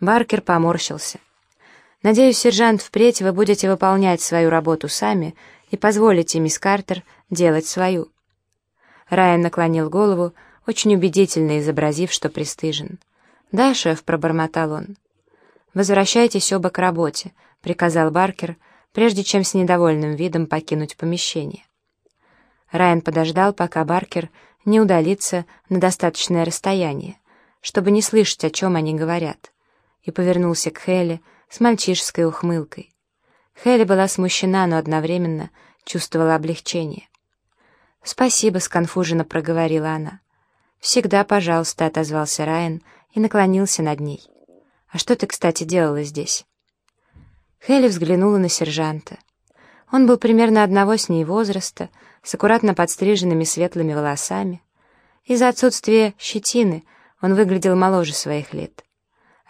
Баркер поморщился. «Надеюсь, сержант, впредь вы будете выполнять свою работу сами и позволите мисс Картер делать свою». Райан наклонил голову, очень убедительно изобразив, что пристыжен. «Да, шеф», — пробормотал он. «Возвращайтесь оба к работе», — приказал Баркер, прежде чем с недовольным видом покинуть помещение. Райан подождал, пока Баркер не удалится на достаточное расстояние, чтобы не слышать, о чем они говорят, и повернулся к Хелли с мальчишеской ухмылкой. Хелли была смущена, но одновременно чувствовала облегчение. «Спасибо», — сконфуженно проговорила она. «Всегда, пожалуйста», — отозвался Райан и наклонился над ней. «А что ты, кстати, делала здесь?» Хелли взглянула на сержанта. Он был примерно одного с ней возраста, с аккуратно подстриженными светлыми волосами. Из-за отсутствия щетины он выглядел моложе своих лет.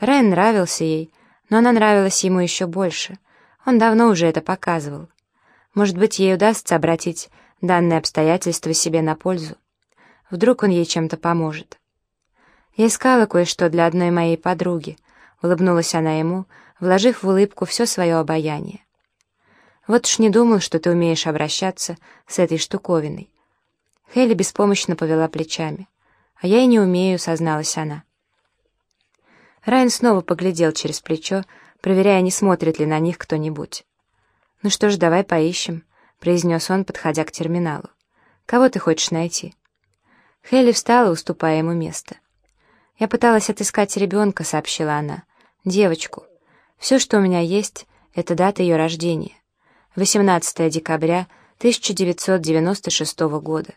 Райан нравился ей, но она нравилась ему еще больше. Он давно уже это показывал. Может быть, ей удастся обратить данное обстоятельство себе на пользу. Вдруг он ей чем-то поможет. «Я искала кое-что для одной моей подруги», — улыбнулась она ему, вложив в улыбку все свое обаяние. Вот уж не думал, что ты умеешь обращаться с этой штуковиной. Хелли беспомощно повела плечами. А я и не умею, созналась она. Райан снова поглядел через плечо, проверяя, не смотрит ли на них кто-нибудь. «Ну что ж, давай поищем», — произнес он, подходя к терминалу. «Кого ты хочешь найти?» Хелли встала, уступая ему место. «Я пыталась отыскать ребенка», — сообщила она. «Девочку. Все, что у меня есть, — это дата ее рождения. 18 декабря 1996 года.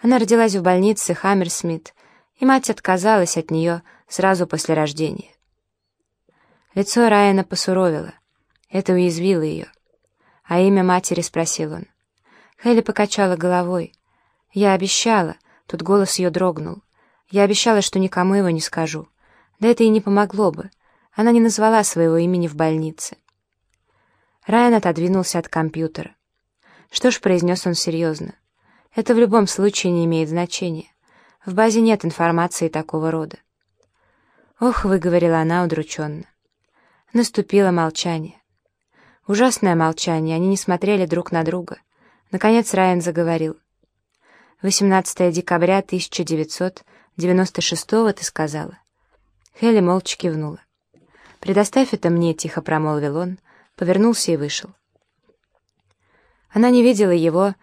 Она родилась в больнице Хаммерсмит, и мать отказалась от нее сразу после рождения. Лицо Райана посуровило. Это уязвило ее. «А имя матери?» — спросил он. Хелли покачала головой. «Я обещала», — тут голос ее дрогнул. «Я обещала, что никому его не скажу. Да это и не помогло бы. Она не назвала своего имени в больнице». Райан отодвинулся от компьютера. «Что ж», — произнес он серьезно, — «это в любом случае не имеет значения. В базе нет информации такого рода». «Ох», — выговорила она удрученно. Наступило молчание. Ужасное молчание, они не смотрели друг на друга. Наконец Райан заговорил. «18 декабря 1996-го, ты сказала?» Хелли молча кивнула. «Предоставь это мне», — тихо промолвил он, повернулся и вышел. Она не видела его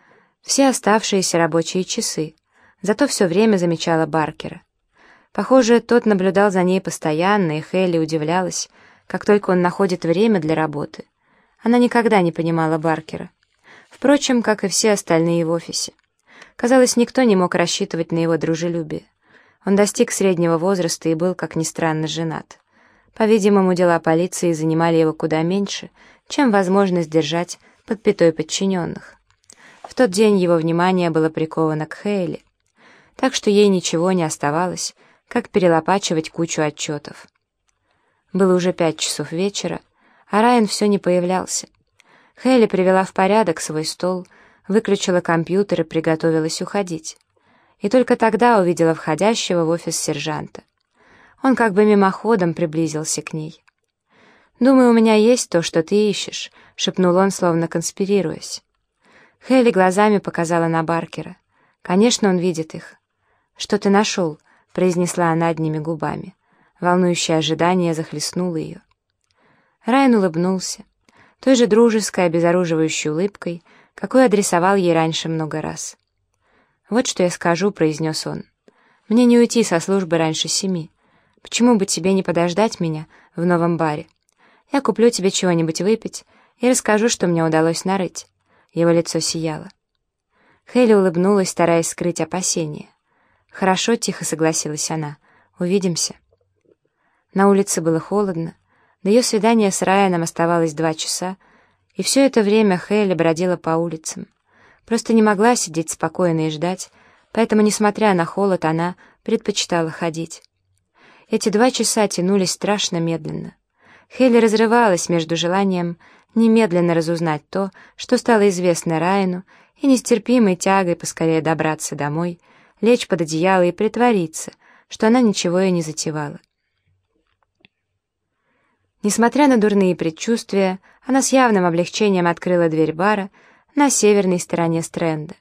все оставшиеся рабочие часы, зато все время замечала Баркера. Похоже, тот наблюдал за ней постоянно, и Хелли удивлялась, как только он находит время для работы. Она никогда не понимала Баркера. Впрочем, как и все остальные в офисе. Казалось, никто не мог рассчитывать на его дружелюбие. Он достиг среднего возраста и был, как ни странно, женат. По-видимому, дела полиции занимали его куда меньше, чем возможность держать под пятой подчиненных. В тот день его внимание было приковано к Хейли, так что ей ничего не оставалось, как перелопачивать кучу отчетов. Было уже пять часов вечера, а Райан все не появлялся. Хейли привела в порядок свой стол, выключила компьютер и приготовилась уходить. И только тогда увидела входящего в офис сержанта. Он как бы мимоходом приблизился к ней. «Думаю, у меня есть то, что ты ищешь», — шепнул он, словно конспирируясь. Хелли глазами показала на Баркера. «Конечно, он видит их». «Что ты нашел?» — произнесла она одними губами. Волнующее ожидание захлестнуло ее. Райан улыбнулся, той же дружеской, обезоруживающей улыбкой, какой адресовал ей раньше много раз. «Вот что я скажу», — произнес он. «Мне не уйти со службы раньше семи. Почему бы тебе не подождать меня в новом баре? Я куплю тебе чего-нибудь выпить и расскажу, что мне удалось нарыть». Его лицо сияло. Хейли улыбнулась, стараясь скрыть опасения. «Хорошо», — тихо согласилась она. «Увидимся». На улице было холодно. До ее свидания с Райаном оставалось два часа, и все это время Хейли бродила по улицам. Просто не могла сидеть спокойно и ждать, поэтому, несмотря на холод, она предпочитала ходить. Эти два часа тянулись страшно медленно. Хелли разрывалась между желанием немедленно разузнать то, что стало известно Райану, и нестерпимой тягой поскорее добраться домой, лечь под одеяло и притвориться, что она ничего и не затевала. Несмотря на дурные предчувствия, она с явным облегчением открыла дверь бара на северной стороне стренда.